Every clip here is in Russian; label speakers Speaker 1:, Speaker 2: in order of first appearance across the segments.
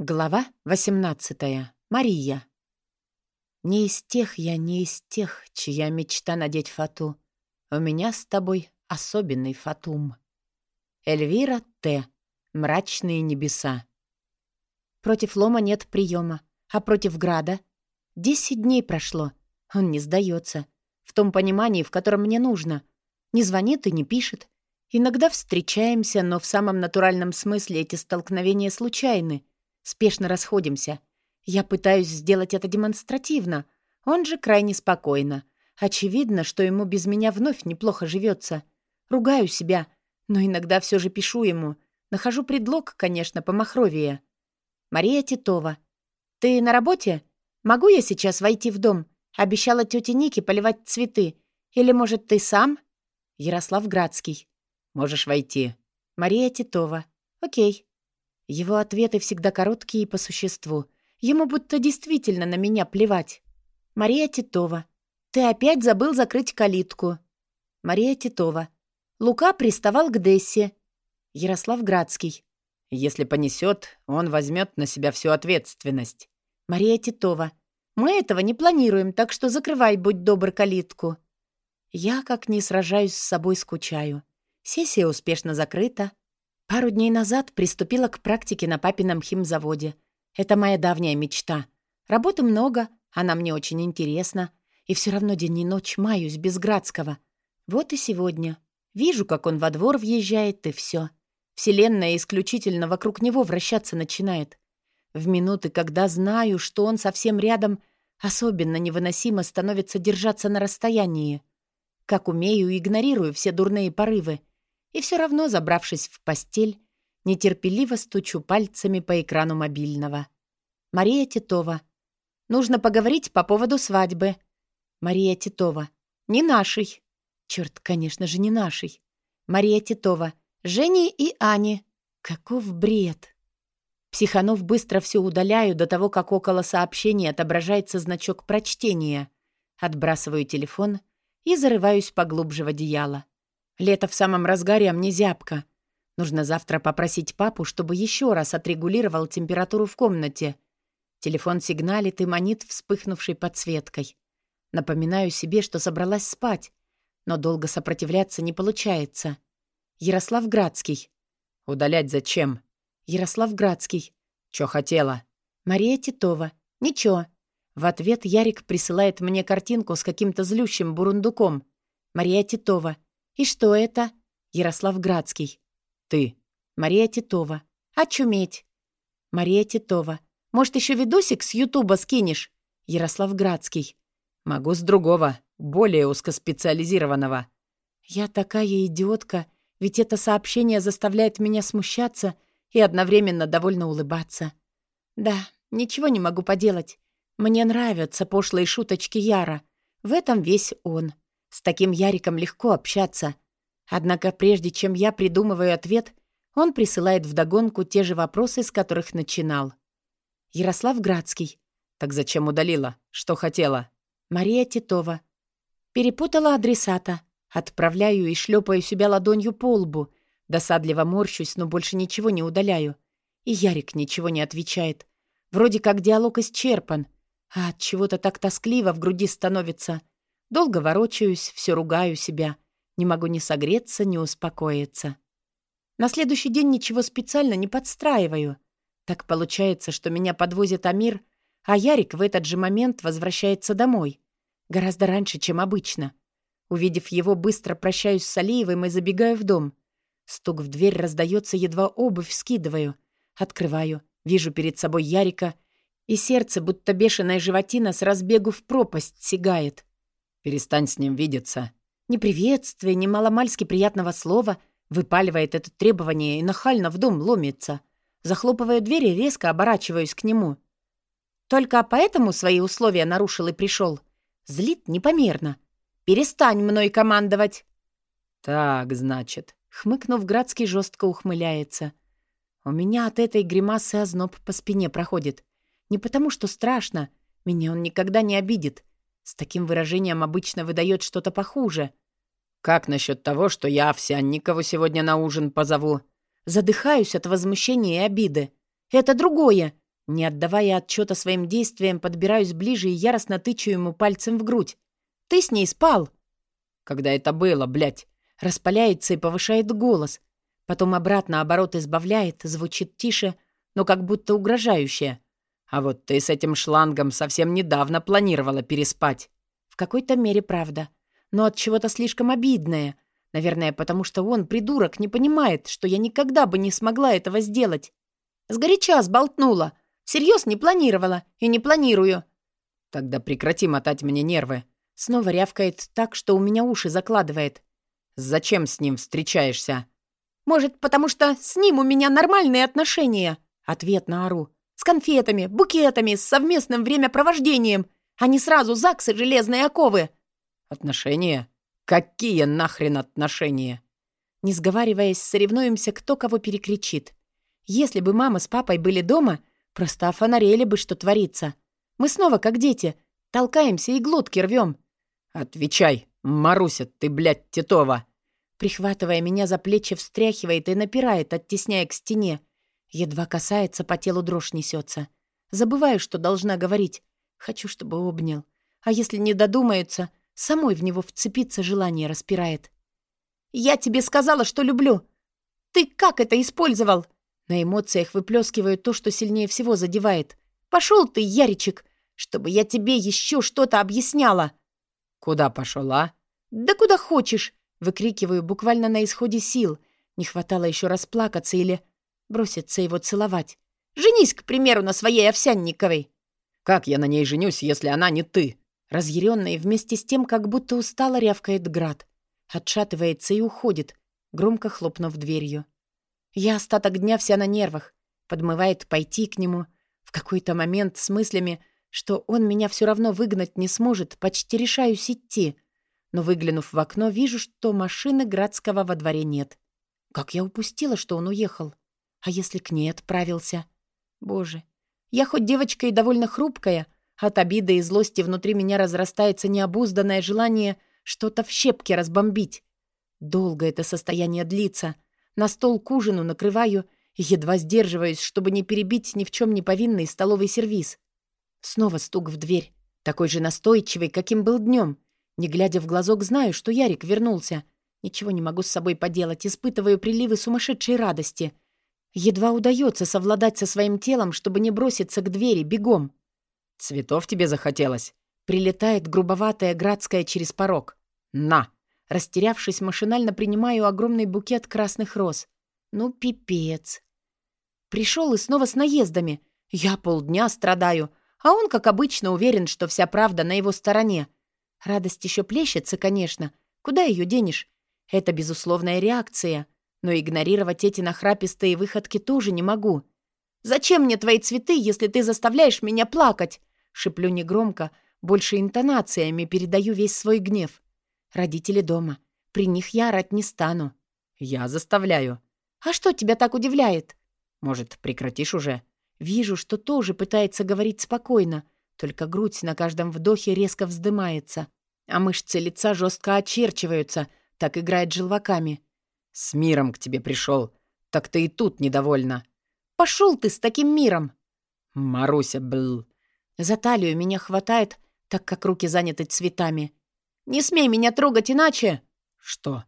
Speaker 1: Глава 18. Мария. Не из тех я, не из тех, чья мечта надеть фату. У меня с тобой особенный фатум. Эльвира Т. Мрачные небеса. Против лома нет приема, а против града десять дней прошло. Он не сдается. В том понимании, в котором мне нужно. Не звонит и не пишет. Иногда встречаемся, но в самом натуральном смысле эти столкновения случайны — Спешно расходимся. Я пытаюсь сделать это демонстративно. Он же крайне спокойно. Очевидно, что ему без меня вновь неплохо живется. Ругаю себя, но иногда все же пишу ему. Нахожу предлог, конечно, помахровее. Мария Титова. «Ты на работе? Могу я сейчас войти в дом? Обещала тете Нике поливать цветы. Или, может, ты сам?» Ярослав Градский. «Можешь войти». Мария Титова. «Окей». Его ответы всегда короткие и по существу. Ему будто действительно на меня плевать. Мария Титова. Ты опять забыл закрыть калитку. Мария Титова. Лука приставал к Дессе. Ярослав Градский. Если понесет, он возьмет на себя всю ответственность. Мария Титова. Мы этого не планируем, так что закрывай, будь добр, калитку. Я, как не сражаюсь с собой, скучаю. Сессия успешно закрыта. Пару дней назад приступила к практике на папином химзаводе. Это моя давняя мечта. Работы много, она мне очень интересна. И все равно день и ночь маюсь без Градского. Вот и сегодня. Вижу, как он во двор въезжает, и все. Вселенная исключительно вокруг него вращаться начинает. В минуты, когда знаю, что он совсем рядом, особенно невыносимо становится держаться на расстоянии. Как умею, игнорирую все дурные порывы. И все равно, забравшись в постель, нетерпеливо стучу пальцами по экрану мобильного. Мария Титова. Нужно поговорить по поводу свадьбы. Мария Титова. Не нашей. Черт, конечно же, не нашей. Мария Титова. Жени и Ани. Каков бред. Психанов быстро все удаляю до того, как около сообщения отображается значок прочтения. Отбрасываю телефон и зарываюсь поглубже в одеяло. Лето в самом разгаре, а мне зябко. Нужно завтра попросить папу, чтобы еще раз отрегулировал температуру в комнате. Телефон сигналит и манит вспыхнувшей подсветкой. Напоминаю себе, что собралась спать, но долго сопротивляться не получается. Ярослав Градский. «Удалять зачем?» Ярослав Градский. «Чё хотела?» Мария Титова. «Ничего». В ответ Ярик присылает мне картинку с каким-то злющим бурундуком. Мария Титова. «И что это?» Ярослав Градский. «Ты». Мария Титова. «Очуметь». Мария Титова. «Может, еще видосик с Ютуба скинешь?» Ярослав Градский. «Могу с другого, более узкоспециализированного». «Я такая идиотка, ведь это сообщение заставляет меня смущаться и одновременно довольно улыбаться. Да, ничего не могу поделать. Мне нравятся пошлые шуточки Яра. В этом весь он. С таким Яриком легко общаться. Однако прежде чем я придумываю ответ, он присылает вдогонку те же вопросы, с которых начинал. Ярослав Градский. Так зачем удалила? Что хотела? Мария Титова. Перепутала адресата. Отправляю и шлепаю себя ладонью по лбу. Досадливо морщусь, но больше ничего не удаляю. И Ярик ничего не отвечает. Вроде как диалог исчерпан. А от чего-то так тоскливо в груди становится. Долго ворочаюсь, все ругаю себя. Не могу ни согреться, ни успокоиться. На следующий день ничего специально не подстраиваю. Так получается, что меня подвозит Амир, а Ярик в этот же момент возвращается домой. Гораздо раньше, чем обычно. Увидев его, быстро прощаюсь с Алиевым и забегаю в дом. Стук в дверь раздается, едва обувь скидываю. Открываю, вижу перед собой Ярика, и сердце, будто бешеная животина, с разбегу в пропасть сигает. Перестань с ним видеться». Ни приветствия, ни маломальски приятного слова выпаливает это требование и нахально в дом ломится. Захлопывая двери, резко оборачиваюсь к нему. Только поэтому свои условия нарушил и пришел. Злит непомерно. «Перестань мной командовать!» «Так, значит», — хмыкнув, Градский жестко ухмыляется. «У меня от этой гримасы озноб по спине проходит. Не потому, что страшно. Меня он никогда не обидит. С таким выражением обычно выдает что-то похуже. «Как насчет того, что я Овсянникову сегодня на ужин позову?» Задыхаюсь от возмущения и обиды. «Это другое!» Не отдавая отчета своим действиям, подбираюсь ближе и яростно тычу ему пальцем в грудь. «Ты с ней спал!»
Speaker 2: «Когда это было, блядь?»
Speaker 1: Распаляется и повышает голос. Потом обратно оборот избавляет, звучит тише, но как будто угрожающе.
Speaker 2: «А вот ты с этим шлангом совсем недавно планировала переспать».
Speaker 1: В какой-то мере правда. Но от чего-то слишком обидное. Наверное, потому что он, придурок, не понимает, что я никогда бы не смогла этого сделать. Сгоряча сболтнула. Всерьез не планировала и не планирую.
Speaker 2: Тогда прекрати мотать мне нервы.
Speaker 1: Снова рявкает так, что у меня уши закладывает.
Speaker 2: Зачем с ним встречаешься?
Speaker 1: Может, потому что с ним у меня нормальные отношения? Ответ на ору. Конфетами, букетами, с совместным времяпровождением, а не сразу ЗАГС и железные оковы.
Speaker 2: Отношения? Какие нахрен отношения?
Speaker 1: Не сговариваясь, соревнуемся, кто кого перекричит. Если бы мама с папой были дома, просто офонарели бы, что творится. Мы снова, как дети, толкаемся и глотки рвем.
Speaker 2: «Отвечай, Маруся, ты, блядь, Титова!»
Speaker 1: Прихватывая меня за плечи, встряхивает и напирает, оттесняя к стене. Едва касается, по телу дрожь несется. Забываю, что должна говорить. Хочу, чтобы обнял. А если не додумается, самой в него вцепиться желание распирает. «Я тебе сказала, что люблю! Ты как это использовал?» На эмоциях выплескиваю то, что сильнее всего задевает. «Пошел ты, Яричек, чтобы я тебе еще что-то объясняла!»
Speaker 2: «Куда пошел, а?»
Speaker 1: «Да куда хочешь!» Выкрикиваю буквально на исходе сил. Не хватало еще расплакаться или броситься его целовать. «Женись, к примеру, на своей Овсянниковой!»
Speaker 2: «Как я на ней женюсь, если она не ты?»
Speaker 1: Разъяренный вместе с тем, как будто устало рявкает град. Отшатывается и уходит, громко хлопнув дверью. Я остаток дня вся на нервах. Подмывает пойти к нему. В какой-то момент с мыслями, что он меня все равно выгнать не сможет, почти решаюсь идти. Но, выглянув в окно, вижу, что машины Градского во дворе нет. Как я упустила, что он уехал. А если к ней отправился? Боже, я хоть девочка и довольно хрупкая, от обиды и злости внутри меня разрастается необузданное желание что-то в щепке разбомбить. Долго это состояние длится — на стол к ужину накрываю и едва сдерживаюсь, чтобы не перебить ни в чем не повинный столовый сервиз. Снова стук в дверь, такой же настойчивый, каким был днем. Не глядя в глазок, знаю, что Ярик вернулся. Ничего не могу с собой поделать, испытываю приливы сумасшедшей радости. Едва удается совладать со своим телом, чтобы не броситься к двери бегом.
Speaker 2: «Цветов тебе захотелось?»
Speaker 1: Прилетает грубоватая градская через порог.
Speaker 2: «На!»
Speaker 1: Растерявшись, машинально принимаю огромный букет красных роз. Ну, пипец. Пришел и снова с наездами. Я полдня страдаю, а он, как обычно, уверен, что вся правда на его стороне. Радость еще плещется, конечно. Куда ее денешь? Это безусловная реакция. Но игнорировать эти нахрапистые выходки тоже не могу. «Зачем мне твои цветы, если ты заставляешь меня плакать?» Шиплю негромко, больше интонациями передаю весь свой гнев. Родители дома. При них я орать не стану.
Speaker 2: Я заставляю.
Speaker 1: А что тебя так удивляет?
Speaker 2: Может, прекратишь уже?
Speaker 1: Вижу, что тоже пытается говорить спокойно, только грудь на каждом вдохе резко вздымается, а мышцы лица жестко очерчиваются, так играет желваками.
Speaker 2: С миром к тебе пришел. Так ты и тут недовольна.
Speaker 1: Пошел ты с таким миром.
Speaker 2: Маруся, бл.
Speaker 1: За талию меня хватает, так как руки заняты цветами. Не смей меня трогать иначе!»
Speaker 2: «Что?»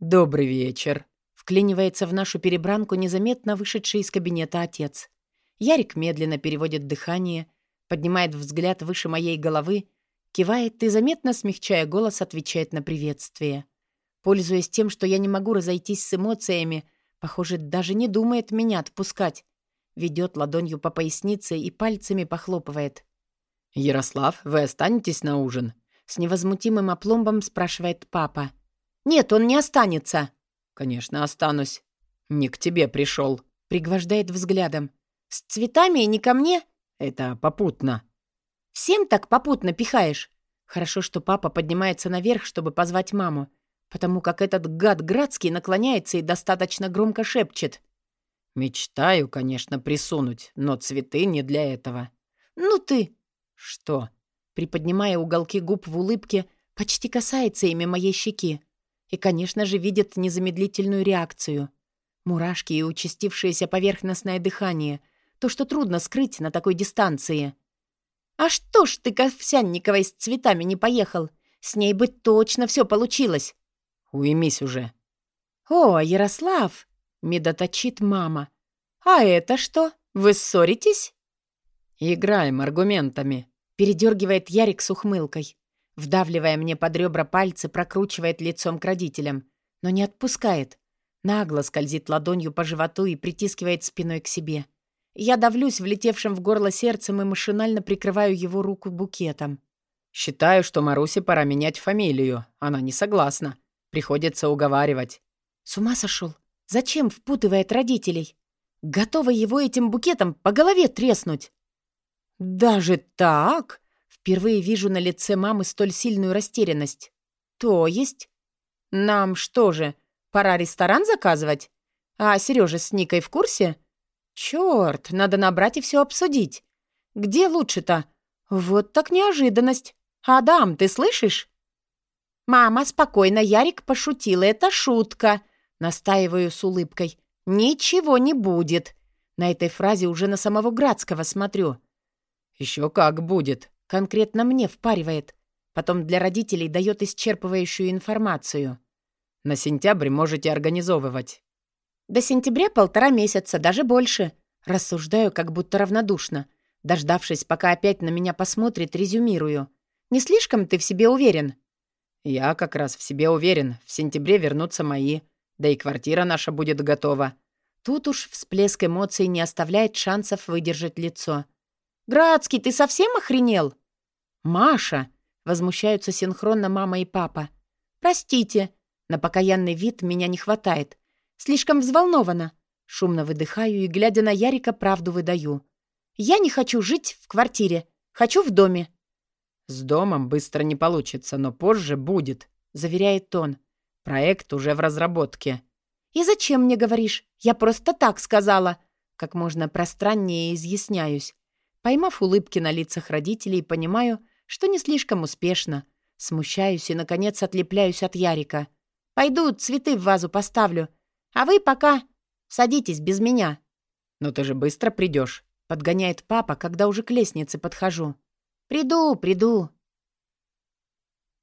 Speaker 2: «Добрый вечер!»
Speaker 1: Вклинивается в нашу перебранку незаметно вышедший из кабинета отец. Ярик медленно переводит дыхание, поднимает взгляд выше моей головы, кивает и, заметно смягчая голос, отвечает на приветствие. Пользуясь тем, что я не могу разойтись с эмоциями, похоже, даже не думает меня отпускать. Ведет ладонью по пояснице и пальцами похлопывает.
Speaker 2: «Ярослав, вы останетесь на ужин?»
Speaker 1: С невозмутимым опломбом спрашивает папа. «Нет, он не останется».
Speaker 2: «Конечно, останусь. Не к тебе пришел», —
Speaker 1: пригвождает взглядом. «С цветами и не ко мне?»
Speaker 2: «Это попутно».
Speaker 1: «Всем так попутно пихаешь?» Хорошо, что папа поднимается наверх, чтобы позвать маму, потому как этот гад Градский наклоняется и достаточно громко шепчет.
Speaker 2: «Мечтаю, конечно, присунуть, но цветы не для этого».
Speaker 1: «Ну ты...»
Speaker 2: «Что?»
Speaker 1: приподнимая уголки губ в улыбке, почти касается ими моей щеки. И, конечно же, видит незамедлительную реакцию. Мурашки и участившееся поверхностное дыхание, То, что трудно скрыть на такой дистанции. «А что ж ты к Овсянниковой с цветами не поехал? С ней бы точно все получилось!»
Speaker 2: «Уймись уже!»
Speaker 1: «О, Ярослав!» — медоточит мама. «А это что? Вы ссоритесь?»
Speaker 2: «Играем аргументами», —
Speaker 1: передергивает Ярик с ухмылкой. Вдавливая мне под ребра пальцы, прокручивает лицом к родителям, но не отпускает. Нагло скользит ладонью по животу и притискивает спиной к себе. Я давлюсь влетевшим в горло сердцем и машинально прикрываю его руку букетом.
Speaker 2: «Считаю, что Марусе пора менять фамилию. Она не согласна. Приходится уговаривать».
Speaker 1: «С ума сошел? Зачем впутывает родителей? Готова его этим букетом по голове треснуть». «Даже так?» Впервые вижу на лице мамы столь сильную растерянность. «То есть? Нам что же, пора ресторан заказывать? А Сережа с Никой в курсе?» «Чёрт, надо набрать и все обсудить. Где лучше-то? Вот так неожиданность. Адам, ты слышишь?» «Мама, спокойно, Ярик пошутил, это шутка», — настаиваю с улыбкой. «Ничего не будет». На этой фразе уже на самого Градского смотрю.
Speaker 2: «Еще как будет», —
Speaker 1: конкретно мне впаривает. Потом для родителей дает исчерпывающую информацию.
Speaker 2: «На сентябрь можете организовывать».
Speaker 1: До сентября полтора месяца, даже больше. Рассуждаю, как будто равнодушно. Дождавшись, пока опять на меня посмотрит, резюмирую. Не слишком ты в себе уверен?
Speaker 2: Я как раз в себе уверен. В сентябре вернутся мои. Да и квартира наша будет готова.
Speaker 1: Тут уж всплеск эмоций не оставляет шансов выдержать лицо. «Градский, ты совсем охренел?» «Маша!» — возмущаются синхронно мама и папа. «Простите, на покаянный вид меня не хватает. Слишком взволнована. Шумно выдыхаю и, глядя на Ярика, правду выдаю. Я не хочу жить в квартире. Хочу в доме.
Speaker 2: «С домом быстро не получится, но позже будет», — заверяет он. «Проект уже в разработке».
Speaker 1: «И зачем мне говоришь? Я просто так сказала». Как можно пространнее изъясняюсь. Поймав улыбки на лицах родителей, понимаю, что не слишком успешно. Смущаюсь и, наконец, отлепляюсь от Ярика. «Пойду цветы в вазу поставлю. А вы пока садитесь без меня».
Speaker 2: «Но ты же быстро придешь», — подгоняет папа, когда уже к лестнице подхожу.
Speaker 1: «Приду, приду»,